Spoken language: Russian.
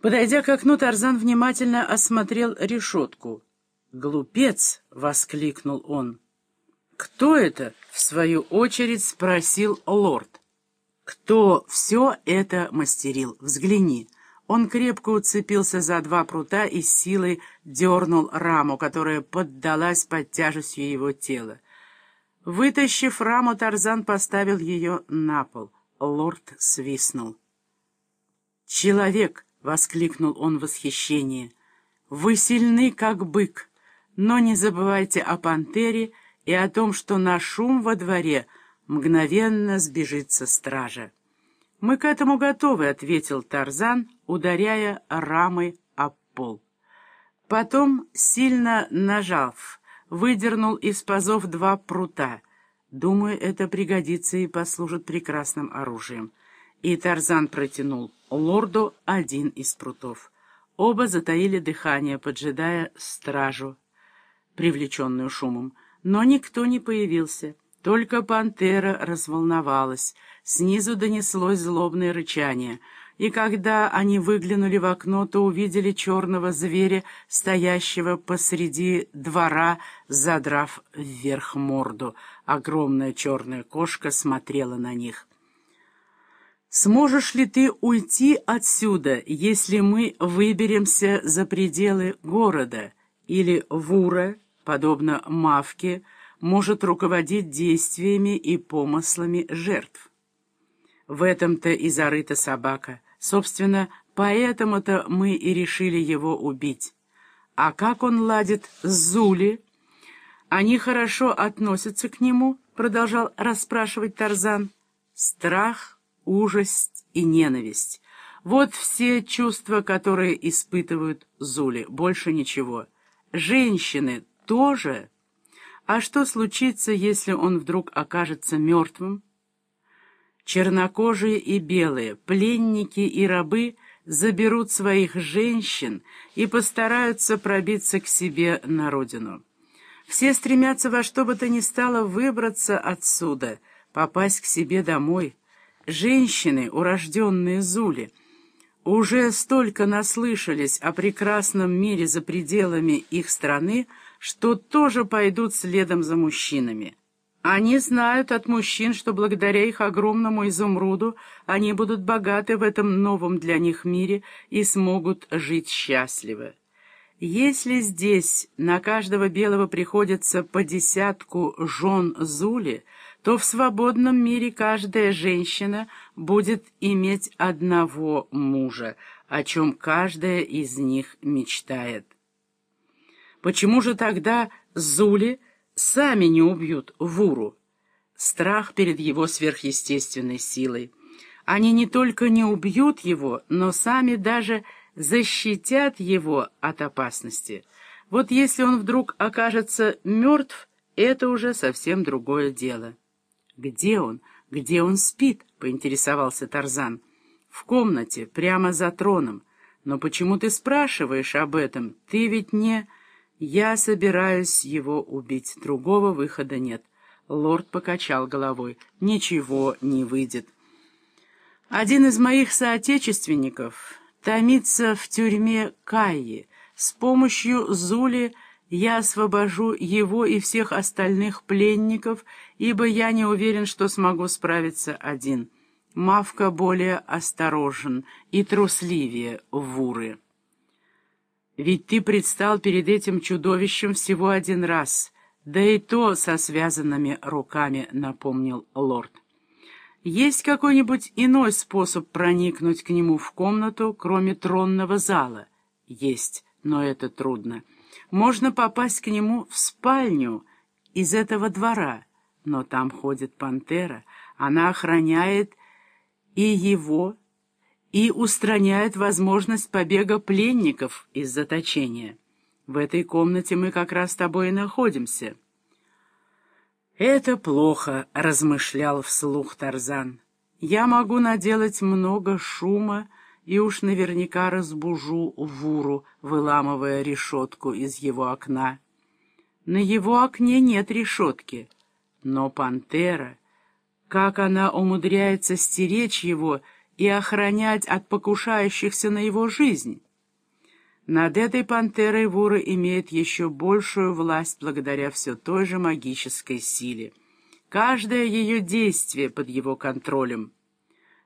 Подойдя к окну, Тарзан внимательно осмотрел решетку. «Глупец!» — воскликнул он. «Кто это?» — в свою очередь спросил лорд. «Кто все это мастерил? Взгляни». Он крепко уцепился за два прута и силой дернул раму, которая поддалась под тяжестью его тела. Вытащив раму, Тарзан поставил ее на пол. Лорд свистнул. «Человек!» — воскликнул он в восхищении. «Вы сильны, как бык, но не забывайте о пантере и о том, что на шум во дворе мгновенно сбежится стража». «Мы к этому готовы», — ответил Тарзан, ударяя рамой об пол. Потом, сильно нажав, выдернул из пазов два прута. Думаю, это пригодится и послужит прекрасным оружием. И Тарзан протянул лорду один из прутов. Оба затаили дыхание, поджидая стражу, привлеченную шумом. Но никто не появился. Только пантера разволновалась. Снизу донеслось злобное рычание. И когда они выглянули в окно, то увидели черного зверя, стоящего посреди двора, задрав вверх морду. Огромная черная кошка смотрела на них. Сможешь ли ты уйти отсюда, если мы выберемся за пределы города? Или Вура, подобно Мавке, может руководить действиями и помыслами жертв? В этом-то и зарыта собака. Собственно, поэтому-то мы и решили его убить. А как он ладит с Зули? Они хорошо относятся к нему, продолжал расспрашивать Тарзан. Страх — ужасть и ненависть. Вот все чувства, которые испытывают Зули, больше ничего. Женщины тоже. А что случится, если он вдруг окажется мертвым? Чернокожие и белые, пленники и рабы заберут своих женщин и постараются пробиться к себе на родину. Все стремятся во что бы то ни стало выбраться отсюда, попасть к себе домой, Женщины, урожденные Зули, уже столько наслышались о прекрасном мире за пределами их страны, что тоже пойдут следом за мужчинами. Они знают от мужчин, что благодаря их огромному изумруду они будут богаты в этом новом для них мире и смогут жить счастливо. Если здесь на каждого белого приходится по десятку жен Зули, то в свободном мире каждая женщина будет иметь одного мужа, о чем каждая из них мечтает. Почему же тогда Зули сами не убьют Вуру? Страх перед его сверхъестественной силой. Они не только не убьют его, но сами даже защитят его от опасности. Вот если он вдруг окажется мертв, это уже совсем другое дело. «Где он? Где он спит?» — поинтересовался Тарзан. «В комнате, прямо за троном. Но почему ты спрашиваешь об этом? Ты ведь не...» «Я собираюсь его убить. Другого выхода нет». Лорд покачал головой. «Ничего не выйдет». «Один из моих соотечественников томится в тюрьме Кайи. С помощью Зули я освобожу его и всех остальных пленников, ибо я не уверен, что смогу справиться один. Мавка более осторожен и трусливее Вуры. Ведь ты предстал перед этим чудовищем всего один раз, да и то со связанными руками, напомнил лорд. Есть какой-нибудь иной способ проникнуть к нему в комнату, кроме тронного зала? Есть, но это трудно. Можно попасть к нему в спальню из этого двора, но там ходит пантера, она охраняет и его, и устраняет возможность побега пленников из заточения. В этой комнате мы как раз с тобой и находимся. «Это плохо», — размышлял вслух Тарзан. «Я могу наделать много шума, и уж наверняка разбужу Вуру, выламывая решетку из его окна. На его окне нет решетки, но пантера, как она умудряется стеречь его и охранять от покушающихся на его жизнь. Над этой пантерой Вура имеет еще большую власть благодаря все той же магической силе. Каждое ее действие под его контролем —